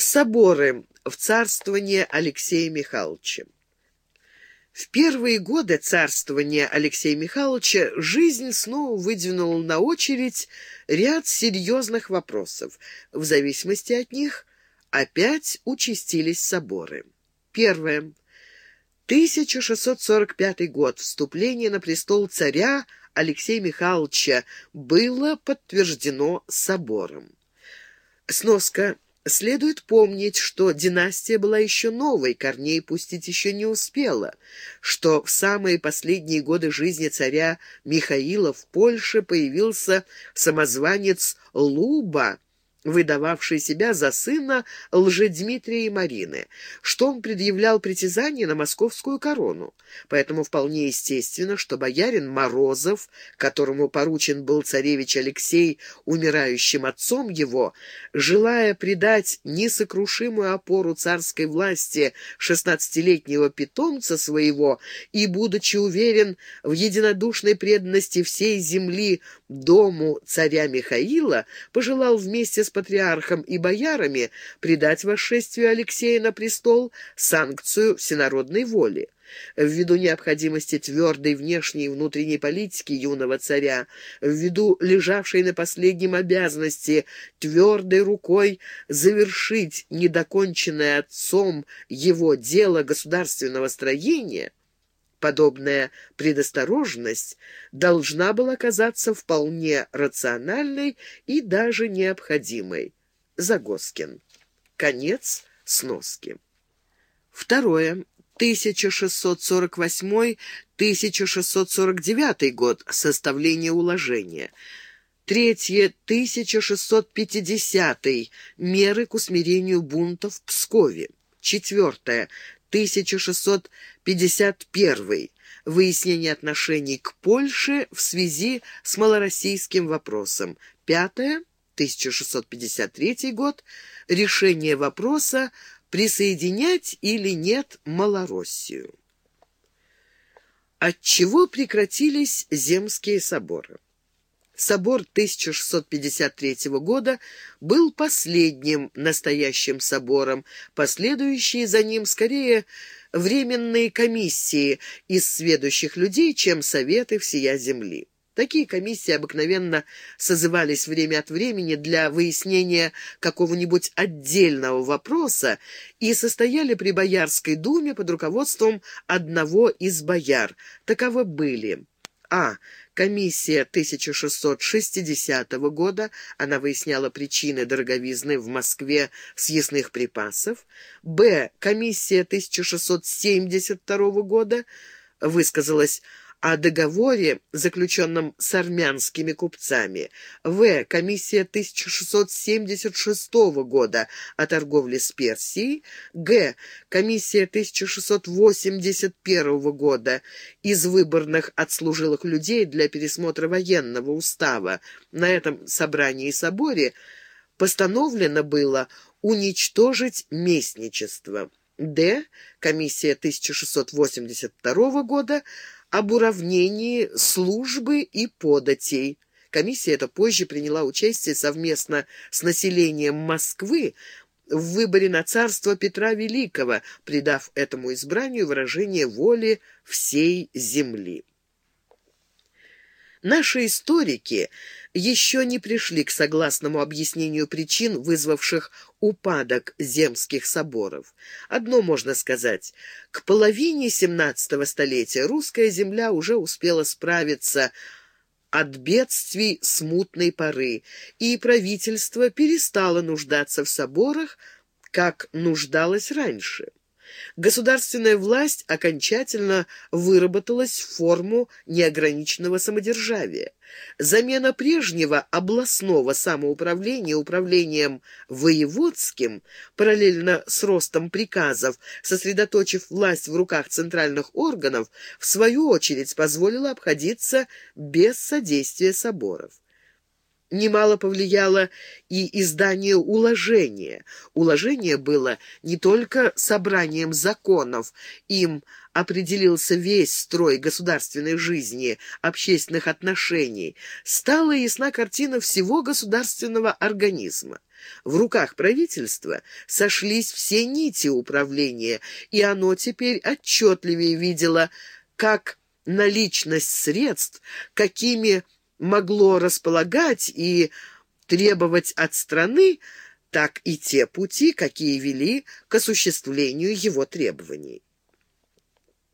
Соборы в царствование Алексея Михайловича. В первые годы царствования Алексея Михайловича жизнь снова выдвинула на очередь ряд серьезных вопросов. В зависимости от них опять участились соборы. Первое. 1645 год. Вступление на престол царя Алексея Михайловича было подтверждено собором. Сноска Следует помнить, что династия была еще новой, Корней пустить еще не успела, что в самые последние годы жизни царя Михаила в Польше появился самозванец Луба, выдававший себя за сына Лжедмитрия и Марины, что он предъявлял притязание на московскую корону. Поэтому вполне естественно, что боярин Морозов, которому поручен был царевич Алексей умирающим отцом его, желая придать несокрушимую опору царской власти шестнадцатилетнего питомца своего и, будучи уверен в единодушной преданности всей земли дому царя Михаила, пожелал вместе с патриархом и боярами придать восшествию Алексея на престол санкцию всенародной воли. Ввиду необходимости твердой внешней и внутренней политики юного царя, ввиду лежавшей на последнем обязанности твердой рукой завершить недоконченное отцом его дело государственного строения, Подобная предосторожность должна была казаться вполне рациональной и даже необходимой. Загоскин. Конец сноски. Второе. 1648-1649 год. Составление уложения. Третье. 1650. Меры к усмирению бунтов в Пскове. Четвертое. 1651. Выяснение отношений к Польше в связи с малороссийским вопросом. Пятое. 1653 год. Решение вопроса присоединять или нет Малороссию. Отчего прекратились земские соборы? Собор 1653 года был последним настоящим собором, последующие за ним скорее временные комиссии из сведущих людей, чем советы всея земли. Такие комиссии обыкновенно созывались время от времени для выяснения какого-нибудь отдельного вопроса и состояли при Боярской думе под руководством одного из бояр. Таковы были а. Комиссия 1660 года, она выясняла причины дороговизны в Москве съестных припасов. Б. Комиссия 1672 года высказалась о договоре, заключенном с армянскими купцами. В. Комиссия 1676 года о торговле с Персией. Г. Комиссия 1681 года из выборных отслужилых людей для пересмотра военного устава. На этом собрании и соборе постановлено было уничтожить местничество. Д. Комиссия 1682 года об уравнении службы и податей. Комиссия эта позже приняла участие совместно с населением Москвы в выборе на царство Петра Великого, придав этому избранию выражение воли всей земли. Наши историки еще не пришли к согласному объяснению причин, вызвавших упадок земских соборов. Одно можно сказать. К половине XVII столетия русская земля уже успела справиться от бедствий смутной поры, и правительство перестало нуждаться в соборах, как нуждалось раньше. Государственная власть окончательно выработалась в форму неограниченного самодержавия. Замена прежнего областного самоуправления управлением воеводским, параллельно с ростом приказов, сосредоточив власть в руках центральных органов, в свою очередь позволила обходиться без содействия соборов. Немало повлияло и издание уложения. Уложение было не только собранием законов, им определился весь строй государственной жизни, общественных отношений, стала ясна картина всего государственного организма. В руках правительства сошлись все нити управления, и оно теперь отчетливее видело, как наличность средств, какими могло располагать и требовать от страны, так и те пути, какие вели к осуществлению его требований.